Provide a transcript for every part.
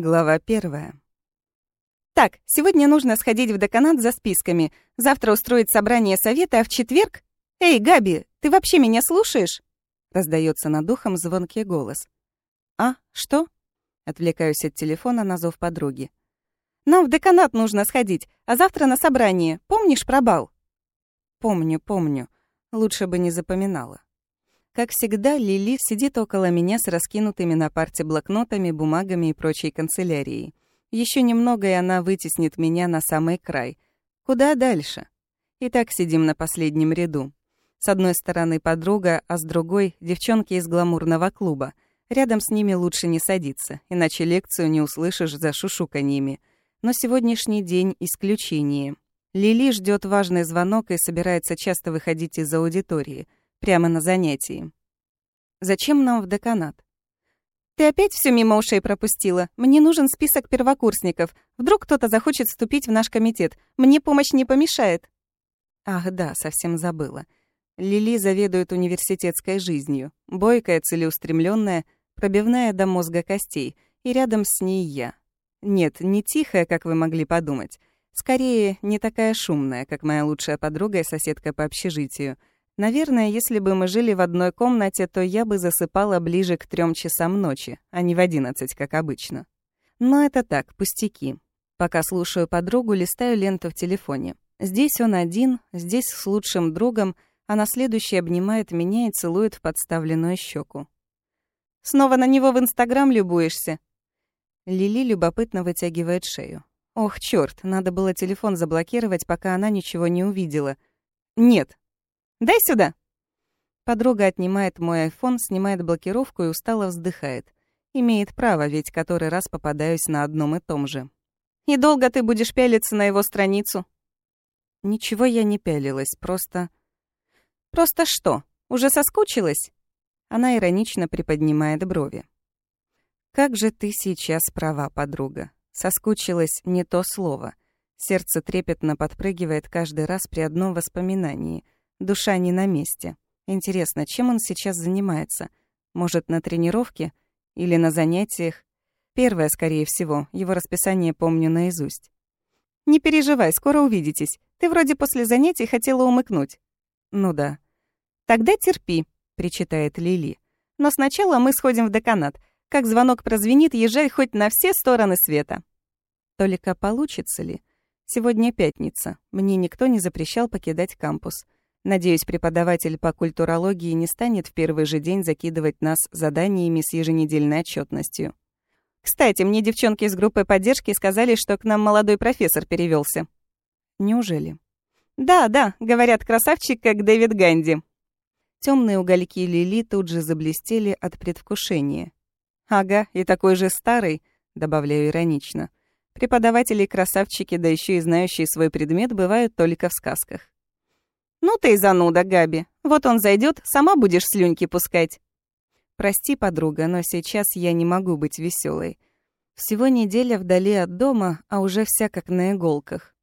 Глава первая. Так, сегодня нужно сходить в деканат за списками, завтра устроить собрание совета, а в четверг... Эй, Габи, ты вообще меня слушаешь? Раздается над ухом звонкий голос. А, что? Отвлекаюсь от телефона на зов подруги. Нам в деканат нужно сходить, а завтра на собрание. Помнишь про бал? Помню, помню. Лучше бы не запоминала. Как всегда, Лили сидит около меня с раскинутыми на парте блокнотами, бумагами и прочей канцелярией. Еще немного, и она вытеснит меня на самый край. Куда дальше? И так сидим на последнем ряду. С одной стороны подруга, а с другой — девчонки из гламурного клуба. Рядом с ними лучше не садиться, иначе лекцию не услышишь за шушуканьями. Но сегодняшний день — исключение. Лили ждет важный звонок и собирается часто выходить из аудитории — Прямо на занятии. Зачем нам в деканат? Ты опять все мимо ушей пропустила. Мне нужен список первокурсников. Вдруг кто-то захочет вступить в наш комитет. Мне помощь не помешает. Ах, да, совсем забыла. Лили заведует университетской жизнью. Бойкая, целеустремленная, пробивная до мозга костей. И рядом с ней я. Нет, не тихая, как вы могли подумать. Скорее, не такая шумная, как моя лучшая подруга и соседка по общежитию — Наверное, если бы мы жили в одной комнате, то я бы засыпала ближе к трем часам ночи, а не в одиннадцать, как обычно. Но это так, пустяки. Пока слушаю подругу, листаю ленту в телефоне. Здесь он один, здесь с лучшим другом, а на следующий обнимает меня и целует в подставленную щеку. «Снова на него в Инстаграм любуешься?» Лили любопытно вытягивает шею. «Ох, чёрт, надо было телефон заблокировать, пока она ничего не увидела. Нет, Дай сюда!» Подруга отнимает мой айфон, снимает блокировку и устало вздыхает. Имеет право, ведь который раз попадаюсь на одном и том же. «И долго ты будешь пялиться на его страницу?» «Ничего я не пялилась, просто...» «Просто что? Уже соскучилась?» Она иронично приподнимает брови. «Как же ты сейчас права, подруга. Соскучилась не то слово. Сердце трепетно подпрыгивает каждый раз при одном воспоминании — Душа не на месте. Интересно, чем он сейчас занимается? Может, на тренировке? Или на занятиях? Первое, скорее всего. Его расписание помню наизусть. «Не переживай, скоро увидитесь. Ты вроде после занятий хотела умыкнуть». «Ну да». «Тогда терпи», — причитает Лили. «Но сначала мы сходим в деканат. Как звонок прозвенит, езжай хоть на все стороны света». Только получится ли? Сегодня пятница. Мне никто не запрещал покидать кампус. Надеюсь, преподаватель по культурологии не станет в первый же день закидывать нас заданиями с еженедельной отчетностью. Кстати, мне девчонки из группы поддержки сказали, что к нам молодой профессор перевелся. Неужели? Да, да, говорят, красавчик, как Дэвид Ганди. Темные угольки Лили тут же заблестели от предвкушения. Ага, и такой же старый, добавляю иронично. Преподаватели красавчики, да еще и знающие свой предмет, бывают только в сказках. «Ну ты и зануда, Габи. Вот он зайдет, сама будешь слюньки пускать». «Прости, подруга, но сейчас я не могу быть веселой. Всего неделя вдали от дома, а уже вся как на иголках.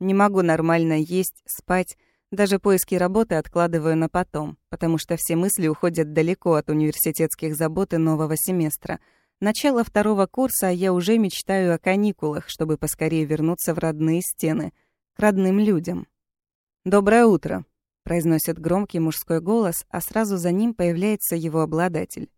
Не могу нормально есть, спать, даже поиски работы откладываю на потом, потому что все мысли уходят далеко от университетских забот и нового семестра. Начало второго курса, а я уже мечтаю о каникулах, чтобы поскорее вернуться в родные стены, к родным людям. «Доброе утро», — произносит громкий мужской голос, а сразу за ним появляется его обладатель.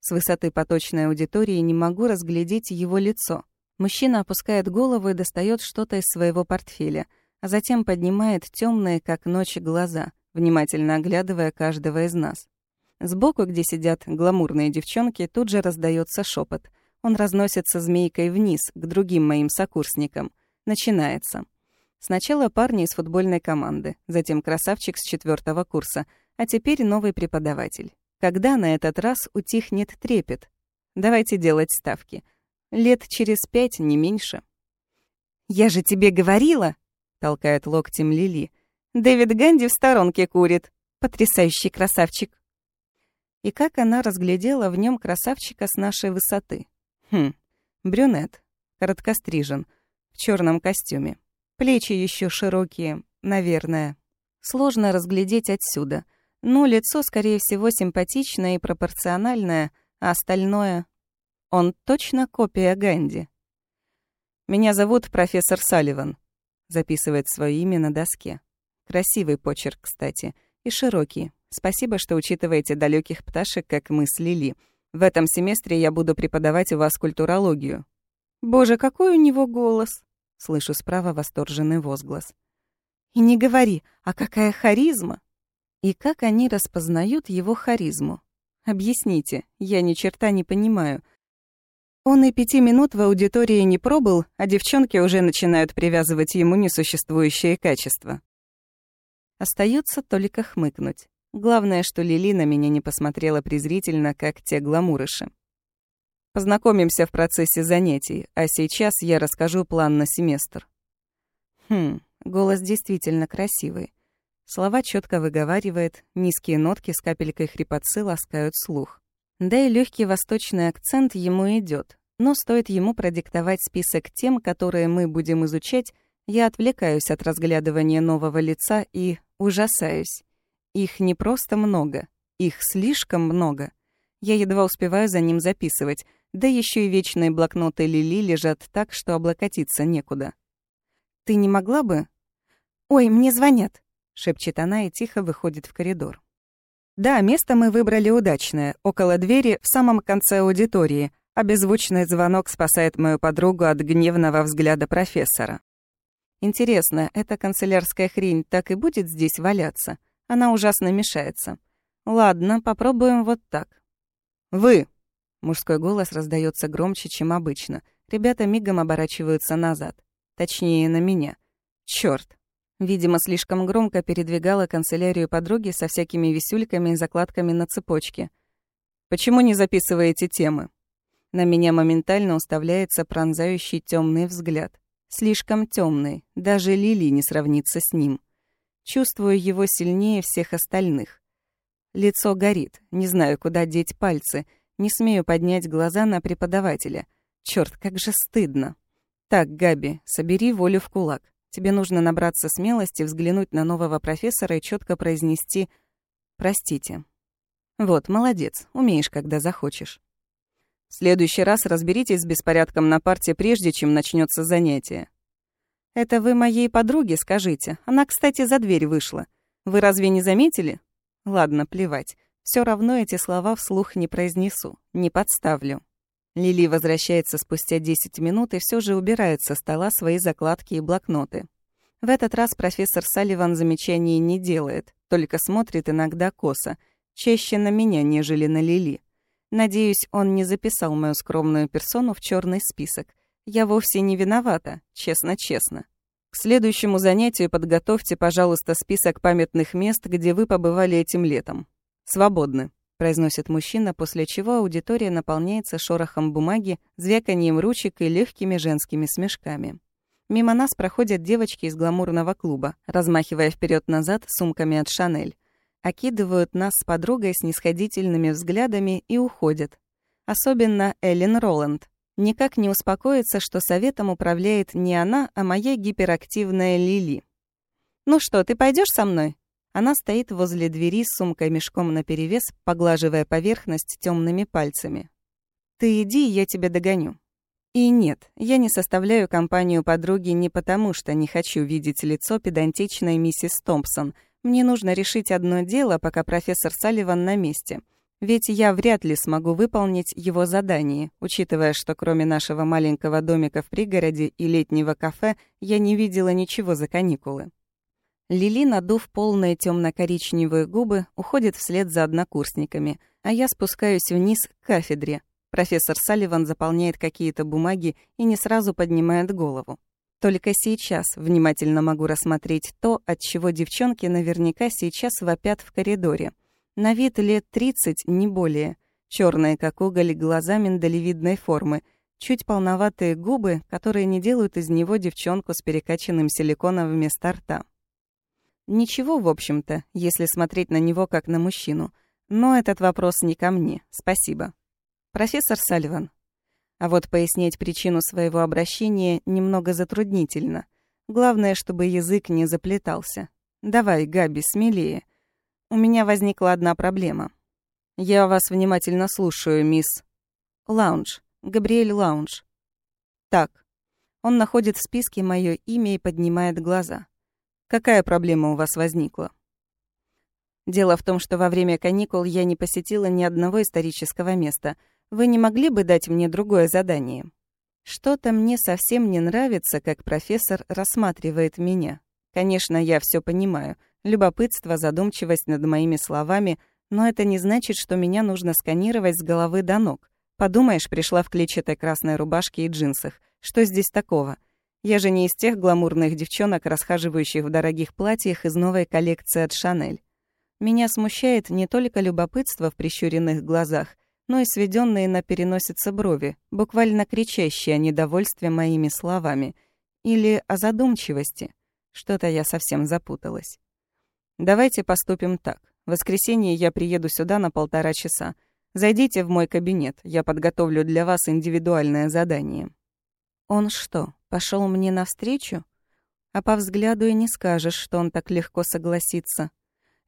С высоты поточной аудитории не могу разглядеть его лицо. Мужчина опускает голову и достает что-то из своего портфеля, а затем поднимает темные, как ночь, глаза, внимательно оглядывая каждого из нас. Сбоку, где сидят гламурные девчонки, тут же раздается шепот. Он разносится змейкой вниз, к другим моим сокурсникам. Начинается. Сначала парни из футбольной команды, затем красавчик с четвертого курса, а теперь новый преподаватель. Когда на этот раз утихнет трепет? Давайте делать ставки. Лет через пять, не меньше. «Я же тебе говорила!» — толкает локтем Лили. «Дэвид Ганди в сторонке курит. Потрясающий красавчик!» И как она разглядела в нем красавчика с нашей высоты. Хм, брюнет, короткострижен, в черном костюме. Плечи еще широкие, наверное. Сложно разглядеть отсюда. Но лицо, скорее всего, симпатичное и пропорциональное, а остальное... Он точно копия Ганди. «Меня зовут профессор Салливан», — записывает свое имя на доске. Красивый почерк, кстати, и широкий. Спасибо, что учитываете далеких пташек, как мы с Лили. В этом семестре я буду преподавать у вас культурологию. Боже, какой у него голос! Слышу справа восторженный возглас. И не говори, а какая харизма! И как они распознают его харизму? Объясните, я ни черта не понимаю. Он и пяти минут в аудитории не пробыл, а девчонки уже начинают привязывать ему несуществующие качества. Остается только хмыкнуть. Главное, что Лили на меня не посмотрела презрительно, как те гламурыши. Познакомимся в процессе занятий, а сейчас я расскажу план на семестр. Хм, голос действительно красивый. Слова четко выговаривает, низкие нотки с капелькой хрипотцы ласкают слух. Да и легкий восточный акцент ему идет. Но стоит ему продиктовать список тем, которые мы будем изучать, я отвлекаюсь от разглядывания нового лица и ужасаюсь. Их не просто много, их слишком много. Я едва успеваю за ним записывать, да еще и вечные блокноты Лили лежат так, что облокотиться некуда. «Ты не могла бы...» «Ой, мне звонят!» — шепчет она и тихо выходит в коридор. Да, место мы выбрали удачное, около двери, в самом конце аудитории, а беззвучный звонок спасает мою подругу от гневного взгляда профессора. Интересно, эта канцелярская хрень так и будет здесь валяться? Она ужасно мешается. Ладно, попробуем вот так. «Вы!» Мужской голос раздается громче, чем обычно. Ребята мигом оборачиваются назад. Точнее, на меня. Чёрт, Видимо, слишком громко передвигала канцелярию подруги со всякими висюльками и закладками на цепочке. «Почему не записываете темы?» На меня моментально уставляется пронзающий темный взгляд. Слишком темный, даже Лили не сравнится с ним. Чувствую его сильнее всех остальных. Лицо горит, не знаю, куда деть пальцы, не смею поднять глаза на преподавателя. Черт, как же стыдно. Так, Габи, собери волю в кулак. Тебе нужно набраться смелости, взглянуть на нового профессора и четко произнести «Простите». Вот, молодец, умеешь, когда захочешь. В следующий раз разберитесь с беспорядком на парте, прежде чем начнется занятие. Это вы моей подруге скажите. Она, кстати, за дверь вышла. Вы разве не заметили? Ладно, плевать. Все равно эти слова вслух не произнесу, не подставлю. Лили возвращается спустя 10 минут и все же убирает со стола свои закладки и блокноты. В этот раз профессор Салливан замечаний не делает, только смотрит иногда косо, чаще на меня, нежели на Лили. Надеюсь, он не записал мою скромную персону в черный список. Я вовсе не виновата, честно-честно. К следующему занятию подготовьте, пожалуйста, список памятных мест, где вы побывали этим летом. Свободны произносит мужчина, после чего аудитория наполняется шорохом бумаги, звяканием ручек и легкими женскими смешками. Мимо нас проходят девочки из гламурного клуба, размахивая вперед назад сумками от Шанель. Окидывают нас с подругой снисходительными взглядами и уходят. Особенно Эллен Роланд. Никак не успокоится, что советом управляет не она, а моя гиперактивная Лили. «Ну что, ты пойдешь со мной?» Она стоит возле двери с сумкой-мешком наперевес, поглаживая поверхность темными пальцами. «Ты иди, я тебя догоню». И нет, я не составляю компанию подруги не потому, что не хочу видеть лицо педантичной миссис Томпсон. Мне нужно решить одно дело, пока профессор Салливан на месте. Ведь я вряд ли смогу выполнить его задание, учитывая, что кроме нашего маленького домика в пригороде и летнего кафе я не видела ничего за каникулы. Лили, надув полные темно-коричневые губы, уходит вслед за однокурсниками, а я спускаюсь вниз к кафедре. Профессор Салливан заполняет какие-то бумаги и не сразу поднимает голову. Только сейчас внимательно могу рассмотреть то, от чего девчонки наверняка сейчас вопят в коридоре. На вид лет 30, не более. Черные, как уголь, глаза миндалевидной формы, чуть полноватые губы, которые не делают из него девчонку с перекачанным силиконом вместо рта. Ничего, в общем-то, если смотреть на него как на мужчину. Но этот вопрос не ко мне. Спасибо. Профессор Салливан. А вот пояснить причину своего обращения немного затруднительно. Главное, чтобы язык не заплетался. Давай, Габи, смелее. У меня возникла одна проблема. Я вас внимательно слушаю, мисс. Лаунж. Габриэль Лаунж. Так. Он находит в списке мое имя и поднимает глаза. Какая проблема у вас возникла? Дело в том, что во время каникул я не посетила ни одного исторического места. Вы не могли бы дать мне другое задание? Что-то мне совсем не нравится, как профессор рассматривает меня. Конечно, я все понимаю. Любопытство, задумчивость над моими словами, но это не значит, что меня нужно сканировать с головы до ног. Подумаешь, пришла в клетчатой красной рубашке и джинсах. Что здесь такого? Я же не из тех гламурных девчонок, расхаживающих в дорогих платьях из новой коллекции от Шанель. Меня смущает не только любопытство в прищуренных глазах, но и сведенные на переносице брови, буквально кричащие о недовольстве моими словами. Или о задумчивости. Что-то я совсем запуталась. Давайте поступим так. В воскресенье я приеду сюда на полтора часа. Зайдите в мой кабинет, я подготовлю для вас индивидуальное задание. Он что, пошел мне навстречу? А по взгляду и не скажешь, что он так легко согласится.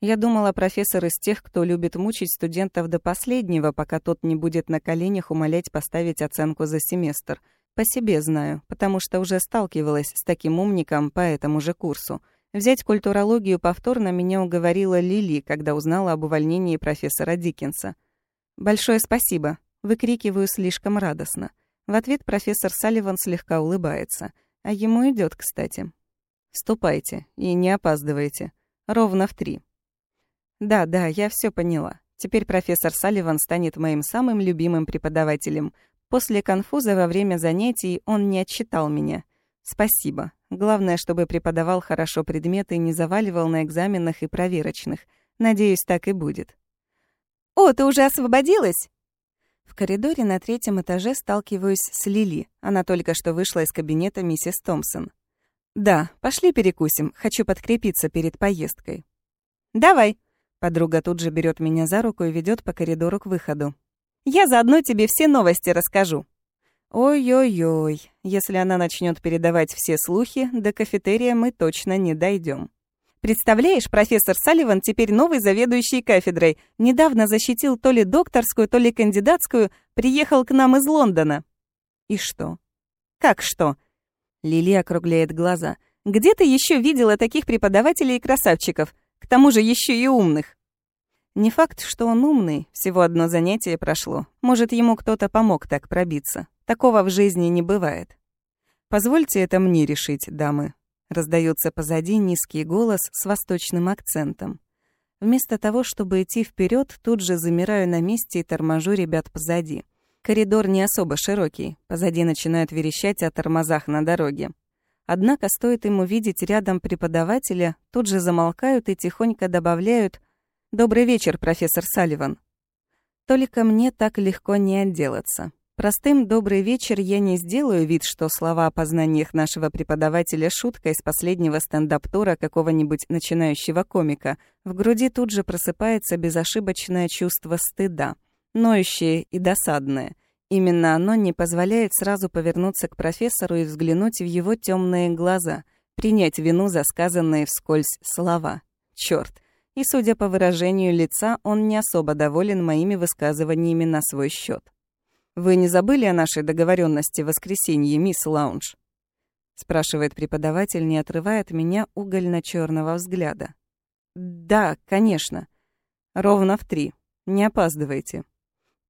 Я думала, профессор из тех, кто любит мучить студентов до последнего, пока тот не будет на коленях умолять поставить оценку за семестр. По себе знаю, потому что уже сталкивалась с таким умником по этому же курсу. Взять культурологию повторно меня уговорила Лили, когда узнала об увольнении профессора Диккенса. «Большое спасибо», — выкрикиваю слишком радостно. В ответ профессор Салливан слегка улыбается. А ему идет, кстати. «Ступайте и не опаздывайте. Ровно в три». Да, да, я все поняла. Теперь профессор Салливан станет моим самым любимым преподавателем. После конфуза во время занятий он не отчитал меня. Спасибо. Главное, чтобы преподавал хорошо предметы и не заваливал на экзаменах и проверочных. Надеюсь, так и будет. «О, ты уже освободилась?» В коридоре на третьем этаже сталкиваюсь с Лили. Она только что вышла из кабинета миссис Томпсон. «Да, пошли перекусим. Хочу подкрепиться перед поездкой». «Давай», Подруга тут же берет меня за руку и ведет по коридору к выходу. «Я заодно тебе все новости расскажу». Ой-ой-ой, если она начнет передавать все слухи, до кафетерия мы точно не дойдем. Представляешь, профессор Салливан теперь новый заведующий кафедрой. Недавно защитил то ли докторскую, то ли кандидатскую, приехал к нам из Лондона. И что? Как что? Лили округляет глаза. Где ты еще видела таких преподавателей и красавчиков? К тому же еще и умных. Не факт, что он умный, всего одно занятие прошло. Может, ему кто-то помог так пробиться. Такого в жизни не бывает. «Позвольте это мне решить, дамы», — раздается позади низкий голос с восточным акцентом. Вместо того, чтобы идти вперед, тут же замираю на месте и торможу ребят позади. Коридор не особо широкий, позади начинают верещать о тормозах на дороге. Однако стоит ему видеть рядом преподавателя, тут же замолкают и тихонько добавляют «Добрый вечер, профессор Салливан». Только мне так легко не отделаться. Простым «добрый вечер» я не сделаю вид, что слова о познаниях нашего преподавателя шутка из последнего стендап-тура какого-нибудь начинающего комика. В груди тут же просыпается безошибочное чувство стыда, ноющее и досадное — Именно оно не позволяет сразу повернуться к профессору и взглянуть в его темные глаза, принять вину за сказанные вскользь слова. Черт! И, судя по выражению лица, он не особо доволен моими высказываниями на свой счет. «Вы не забыли о нашей договоренности в воскресенье, мисс Лаунж?» спрашивает преподаватель, не отрывая от меня угольно черного взгляда. «Да, конечно. Ровно в три. Не опаздывайте».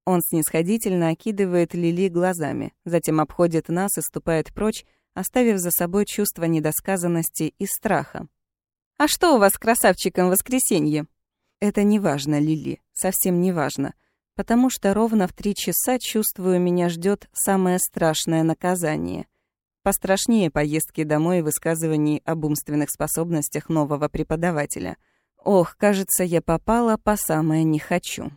Он снисходительно окидывает Лили глазами, затем обходит нас и ступает прочь, оставив за собой чувство недосказанности и страха. «А что у вас с красавчиком в воскресенье?» «Это не важно, Лили, совсем не важно, потому что ровно в три часа, чувствую, меня ждет самое страшное наказание. Пострашнее поездки домой и высказываний об умственных способностях нового преподавателя. Ох, кажется, я попала по самое «не хочу».